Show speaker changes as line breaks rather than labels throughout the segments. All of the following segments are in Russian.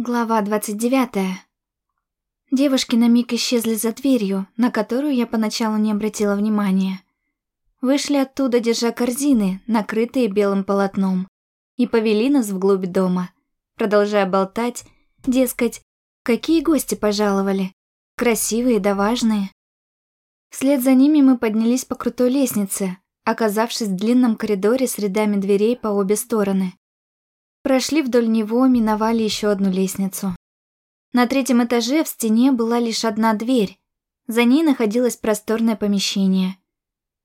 Глава 29. Девушки на миг исчезли за дверью, на которую я поначалу не обратила внимания. Вышли оттуда, держа корзины, накрытые белым полотном, и повели нас вглубь дома, продолжая болтать, дескать, какие гости пожаловали, красивые да важные. Вслед за ними мы поднялись по крутой лестнице, оказавшись в длинном коридоре с рядами дверей по обе стороны. Прошли вдоль него, миновали еще одну лестницу. На третьем этаже в стене была лишь одна дверь. За ней находилось просторное помещение.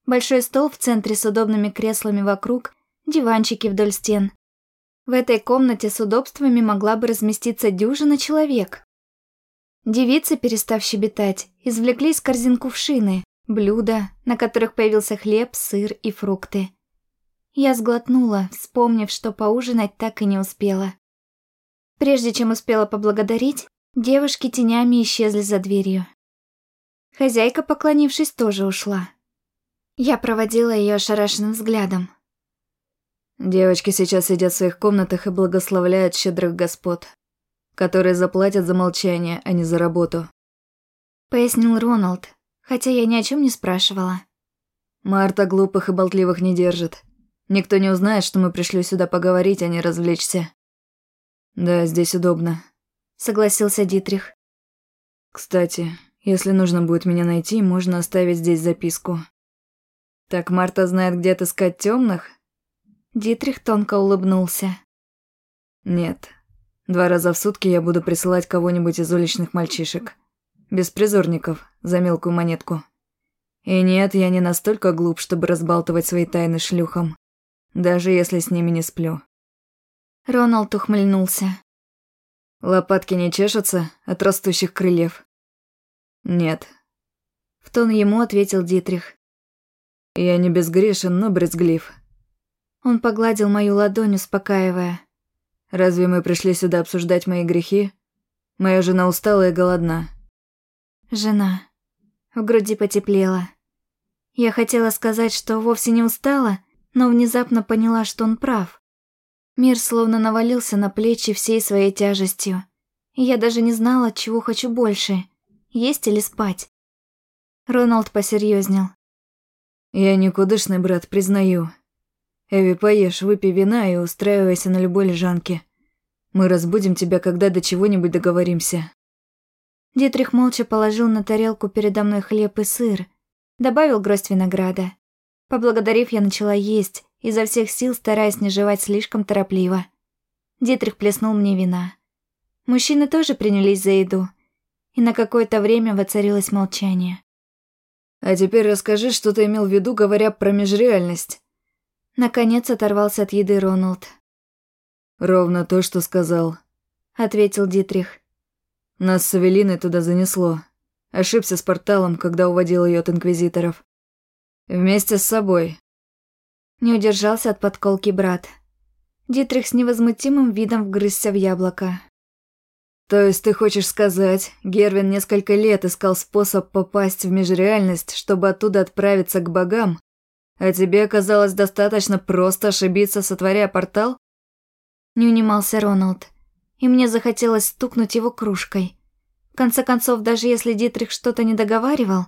Большой стол в центре с удобными креслами вокруг, диванчики вдоль стен. В этой комнате с удобствами могла бы разместиться дюжина человек. Девицы, перестав щебетать, извлекли из корзин кувшины, блюда, на которых появился хлеб, сыр и фрукты. Я сглотнула, вспомнив, что поужинать так и не успела. Прежде чем успела поблагодарить, девушки тенями исчезли за дверью. Хозяйка, поклонившись, тоже ушла. Я проводила ее ошарашенным взглядом.
Девочки сейчас сидят в своих комнатах и благословляют щедрых господ, которые заплатят за молчание, а не за работу.
Пояснил Роналд, хотя я ни о чем не спрашивала.
Марта глупых и болтливых не держит. Никто не узнает, что мы пришли сюда поговорить, а не развлечься. Да, здесь удобно.
Согласился Дитрих.
Кстати, если нужно будет меня найти, можно оставить здесь записку. Так Марта знает, где отыскать темных?
Дитрих тонко улыбнулся.
Нет. Два раза в сутки я буду присылать кого-нибудь из уличных мальчишек. Беспризорников, за мелкую монетку. И нет, я не настолько глуп, чтобы разбалтывать свои тайны шлюхам даже если с ними не сплю.
Роналд ухмыльнулся.
Лопатки не чешутся от растущих крыльев? Нет.
В тон ему ответил Дитрих.
Я не безгрешен, но брезглив.
Он погладил мою ладонь, успокаивая.
Разве мы пришли сюда обсуждать мои грехи? Моя жена устала и голодна.
Жена. В груди потеплело. Я хотела сказать, что вовсе не устала, но внезапно поняла, что он прав. Мир словно навалился на плечи всей своей тяжестью. И я даже не знала, чего хочу больше – есть или спать. Роналд посерьезнел.
«Я никудышный брат, признаю. Эви, поешь, выпей вина и устраивайся на любой лежанке. Мы разбудим тебя, когда до чего-нибудь договоримся».
Дитрих молча положил на тарелку передо мной хлеб и сыр, добавил гроздь винограда. Поблагодарив, я начала есть, изо всех сил стараясь не жевать слишком торопливо. Дитрих плеснул мне вина. Мужчины тоже принялись за еду, и на какое-то время воцарилось молчание.
«А теперь расскажи, что ты имел в виду, говоря про межреальность».
Наконец оторвался от еды Роналд.
«Ровно то, что сказал», —
ответил Дитрих.
«Нас с Авелиной туда занесло. Ошибся с порталом, когда уводил ее от инквизиторов. Вместе с собой.
Не удержался от подколки брат. Дитрих с невозмутимым видом вгрызся в яблоко.
То есть ты хочешь сказать, Гервин несколько лет искал способ попасть в межреальность, чтобы оттуда отправиться к богам, а тебе оказалось достаточно просто ошибиться, сотворяя портал?
Не унимался Роналд, и мне захотелось стукнуть его кружкой. В конце концов, даже если Дитрих что-то не договаривал,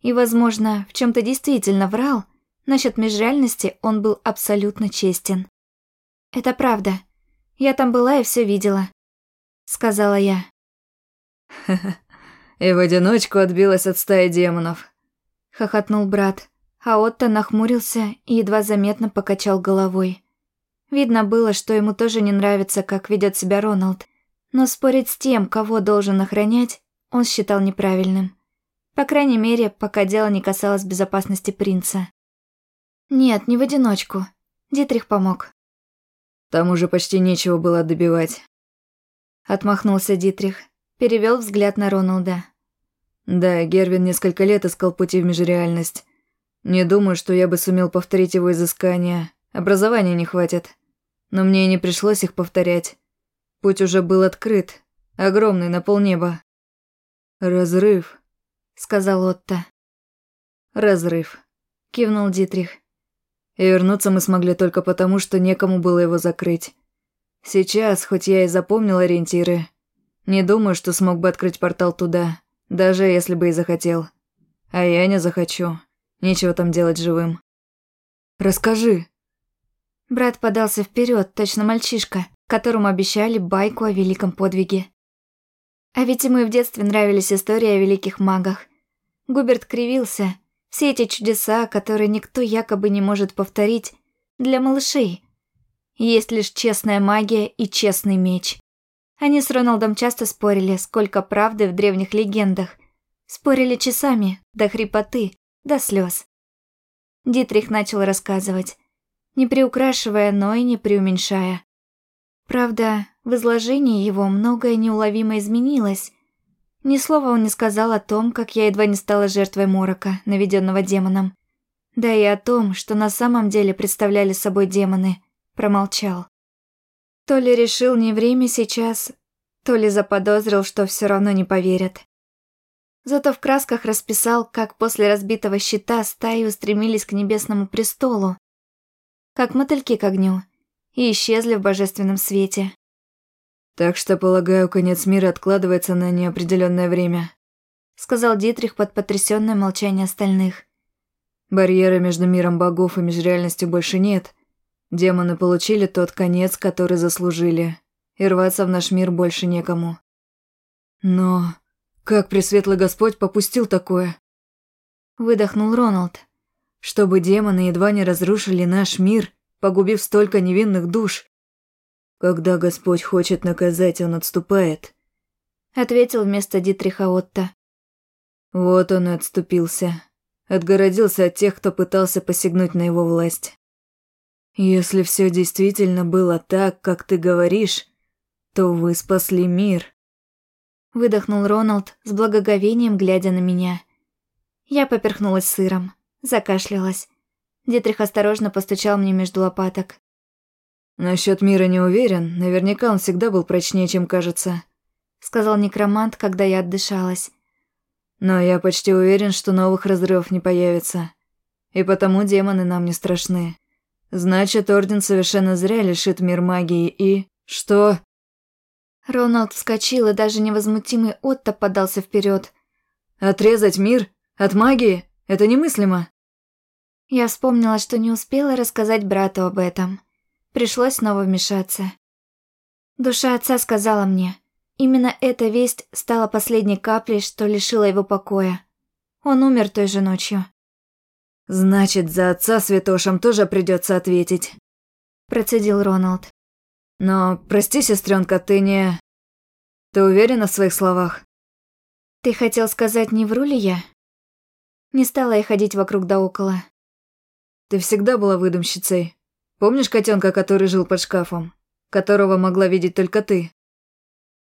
и, возможно, в чем-то действительно врал. Насчет межреальности он был абсолютно честен. «Это правда. Я там была и все видела», — сказала я.
«Ха-ха, и в одиночку отбилась от стаи демонов», —
хохотнул брат, а Отто нахмурился и едва заметно покачал головой. Видно было, что ему тоже не нравится, как ведет себя Роналд, но спорить с тем, кого должен охранять, он считал неправильным. По крайней мере, пока дело не касалось безопасности принца. Нет, не в одиночку. Дитрих помог.
Там уже почти нечего было добивать.
Отмахнулся Дитрих, перевел взгляд на Роналда.
Да, Гервин несколько лет искал пути в межреальность. Не думаю, что я бы сумел повторить его изыскания. Образования не хватит. Но мне и не пришлось их повторять. Путь уже был открыт. Огромный, на полнеба. Разрыв
сказал Отто.
Разрыв, кивнул Дитрих. И вернуться мы смогли только потому, что некому было его закрыть. Сейчас, хоть я и запомнил ориентиры, не думаю, что смог бы открыть портал туда, даже если бы и захотел. А я не захочу. Нечего там делать живым. Расскажи.
Брат подался вперед, точно мальчишка, которому обещали байку о великом подвиге. А ведь ему и в детстве нравились истории о великих магах. Губерт кривился. Все эти чудеса, которые никто якобы не может повторить, для малышей. Есть лишь честная магия и честный меч. Они с Роналдом часто спорили, сколько правды в древних легендах. Спорили часами, до хрипоты, до слез. Дитрих начал рассказывать, не приукрашивая, но и не преуменьшая. Правда, в изложении его многое неуловимо изменилось. Ни слова он не сказал о том, как я едва не стала жертвой морока, наведенного демоном. Да и о том, что на самом деле представляли собой демоны, промолчал. То ли решил не время сейчас, то ли заподозрил, что все равно не поверят. Зато в красках расписал, как после разбитого щита стаи устремились к небесному престолу, как мотыльки к огню, и исчезли в божественном свете.
«Так что, полагаю, конец мира откладывается на неопределенное время»,
сказал Дитрих под потрясённое молчание остальных.
«Барьера между миром богов и межреальностью больше нет, Демоны получили тот конец, который заслужили, и рваться в наш мир больше некому. Но как Пресветлый Господь попустил такое?
Выдохнул Роналд.
Чтобы демоны едва не разрушили наш мир, погубив столько невинных душ. Когда Господь хочет наказать, он отступает.
Ответил вместо Дитриха Отто.
Вот он и отступился. Отгородился от тех, кто пытался посягнуть на его власть. Если все действительно было так, как ты говоришь, то вы спасли мир.
Выдохнул Роналд с благоговением, глядя на меня. Я поперхнулась сыром, закашлялась. Дитрих осторожно постучал мне между лопаток.
Насчет мира не уверен, наверняка он всегда был прочнее, чем кажется.
Сказал некромант, когда я отдышалась.
Но я почти уверен, что новых разрывов не появится. И потому демоны нам не страшны. Значит, Орден совершенно зря лишит мир магии и... Что?
Роналд вскочил, и даже невозмутимый Отто подался вперед.
Отрезать мир? От магии? Это немыслимо.
Я вспомнила, что не успела рассказать брату об этом. Пришлось снова вмешаться. Душа отца сказала мне, именно эта весть стала последней каплей, что лишила его покоя. Он умер той же ночью.
«Значит, за отца святошам тоже придется ответить», – процедил Роналд. «Но, прости, сестренка, ты не... Ты уверена в своих словах?»
«Ты хотел сказать, не вру ли я?» Не стала я ходить вокруг да около.
«Ты всегда была выдумщицей. Помнишь котенка, который жил под шкафом? Которого могла видеть только ты?»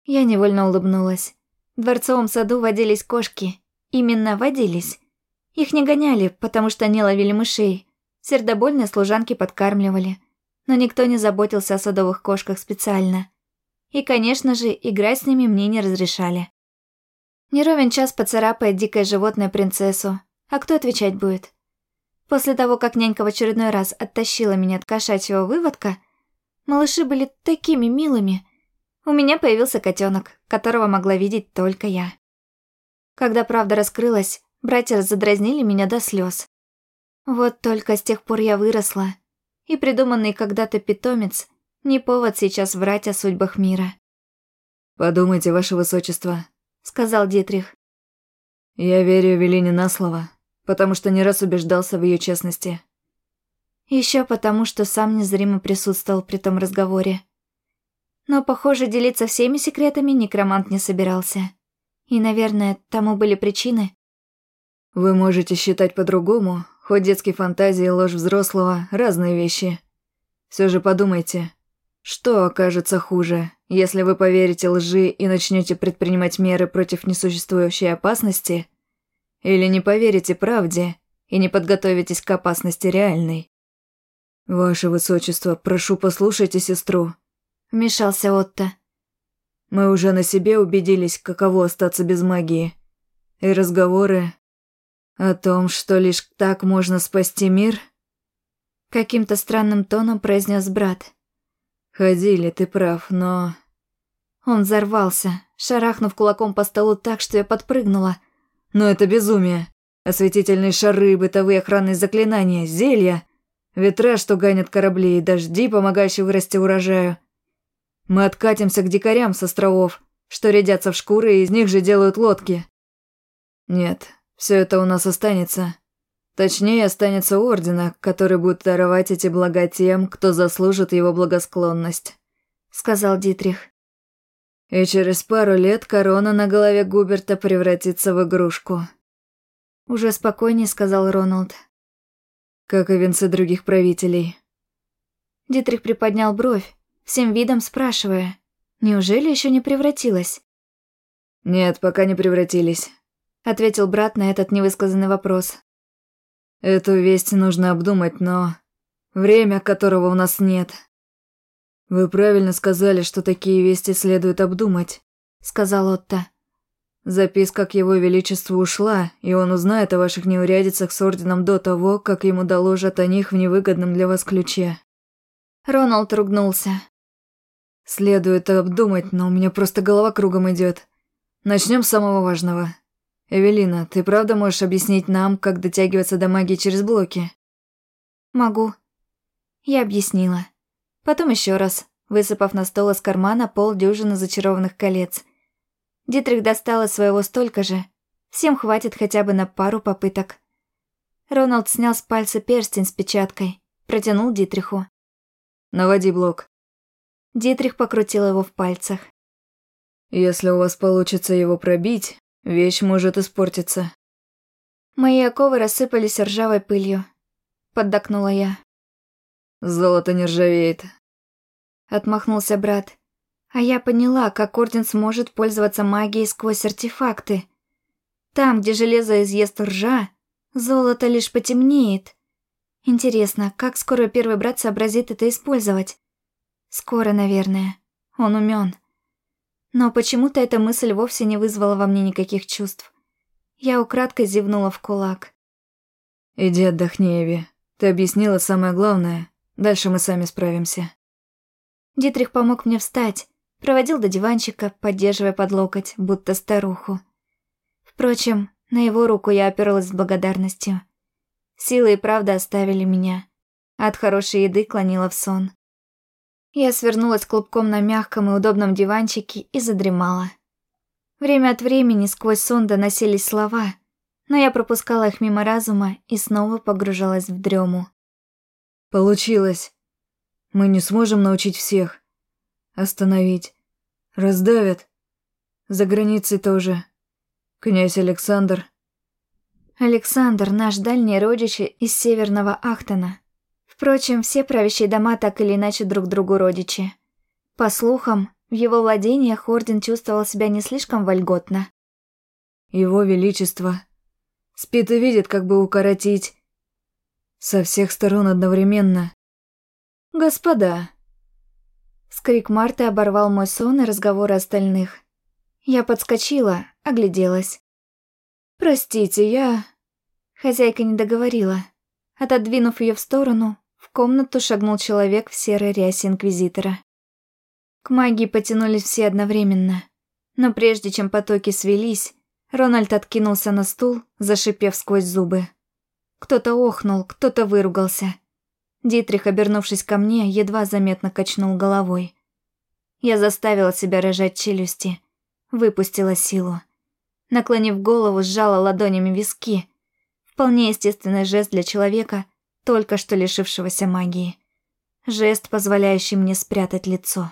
Я невольно улыбнулась. В дворцовом саду водились кошки. Именно водились. Их не гоняли, потому что они ловили мышей. Сердобольные служанки подкармливали. Но никто не заботился о садовых кошках специально. И, конечно же, играть с ними мне не разрешали. Не ровен час поцарапает дикое животное принцессу. А кто отвечать будет? После того, как нянька в очередной раз оттащила меня от кошачьего выводка, малыши были такими милыми. У меня появился котенок, которого могла видеть только я. Когда правда раскрылась, Братья задразнили меня до слез. Вот только с тех пор я выросла, и придуманный когда-то питомец не повод сейчас врать о судьбах мира.
«Подумайте, ваше высочество», —
сказал Дитрих.
«Я верю Велине на слово, потому что не раз убеждался в ее честности».
Еще потому, что сам незримо присутствовал при том разговоре. Но, похоже, делиться всеми секретами некромант не собирался. И, наверное, тому были причины.
Вы можете считать по-другому, хоть детские фантазии и ложь взрослого – разные вещи. Все же подумайте, что окажется хуже, если вы поверите лжи и начнете предпринимать меры против несуществующей опасности, или не поверите правде и не подготовитесь к опасности реальной? «Ваше Высочество, прошу, послушайте сестру», – вмешался Отто. «Мы уже на себе убедились, каково остаться без магии. И разговоры о том, что лишь так можно спасти мир?
Каким-то странным тоном произнес брат.
Ходили, ты прав, но...
Он взорвался, шарахнув кулаком по столу так, что я подпрыгнула.
Но это безумие. Осветительные шары, бытовые охранные заклинания, зелья, ветра, что гонят корабли, и дожди, помогающие вырасти урожаю. Мы откатимся к дикарям с островов, что рядятся в шкуры и из них же делают лодки. Нет, все это у нас останется. Точнее, останется ордена, который будет даровать эти блага тем, кто заслужит его благосклонность», — сказал Дитрих. «И через пару лет корона на голове Губерта превратится в игрушку».
Уже спокойнее сказал Роналд.
«Как и венцы других правителей».
Дитрих приподнял бровь, всем видом спрашивая, неужели еще не превратилась?
«Нет, пока не превратились», — ответил брат на этот невысказанный вопрос. Эту весть нужно обдумать, но... Время, которого у нас нет. Вы правильно сказали, что такие вести следует обдумать, сказал Отто. Записка к его величеству ушла, и он узнает о ваших неурядицах с орденом до того, как ему доложат о них в невыгодном для вас ключе.
Роналд ругнулся.
Следует обдумать, но у меня просто голова кругом идет. Начнем с самого важного. «Эвелина, ты правда можешь объяснить нам, как дотягиваться до магии через блоки?»
«Могу». Я объяснила. Потом еще раз, высыпав на стол из кармана полдюжины зачарованных колец. Дитрих достал из своего столько же. Всем хватит хотя бы на пару попыток. Роналд снял с пальца перстень с печаткой, протянул Дитриху.
«Наводи блок».
Дитрих покрутил его в пальцах.
«Если у вас получится его пробить, Вещь может испортиться.
Мои оковы рассыпались ржавой пылью. Поддакнула я.
Золото не ржавеет.
Отмахнулся брат. А я поняла, как Орден сможет пользоваться магией сквозь артефакты. Там, где железо изъест ржа, золото лишь потемнеет. Интересно, как скоро первый брат сообразит это использовать? Скоро, наверное. Он умен. Но почему-то эта мысль вовсе не вызвала во мне никаких чувств. Я украдкой зевнула в кулак.
«Иди отдохни, Эви. Ты объяснила самое главное. Дальше мы сами справимся».
Дитрих помог мне встать, проводил до диванчика, поддерживая под локоть, будто старуху. Впрочем, на его руку я оперлась с благодарностью. Силы и правда оставили меня. От хорошей еды клонила в сон. Я свернулась клубком на мягком и удобном диванчике и задремала. Время от времени сквозь сон доносились слова, но я пропускала их мимо разума и снова погружалась в дрему.
«Получилось. Мы не сможем научить всех. Остановить. Раздавят. За границей тоже. Князь Александр».
Александр, наш дальний родич из Северного Ахтона. Впрочем, все правящие дома так или иначе друг другу родичи. По слухам, в его владениях Орден чувствовал себя не слишком вольготно.
Его Величество спит и видит, как бы укоротить. Со всех сторон одновременно. «Господа!» Скрик Марты оборвал мой сон и разговоры остальных. Я подскочила, огляделась. «Простите, я...» Хозяйка не договорила. Отодвинув ее в сторону, в комнату шагнул человек в серой рясе Инквизитора. К магии потянулись все одновременно. Но прежде чем потоки свелись, Рональд откинулся на стул, зашипев сквозь зубы. Кто-то охнул, кто-то выругался. Дитрих, обернувшись ко мне, едва заметно качнул головой. Я заставила себя рожать челюсти, выпустила силу. Наклонив голову, сжала ладонями виски. Вполне естественный жест для человека, только что лишившегося магии. Жест, позволяющий мне спрятать лицо.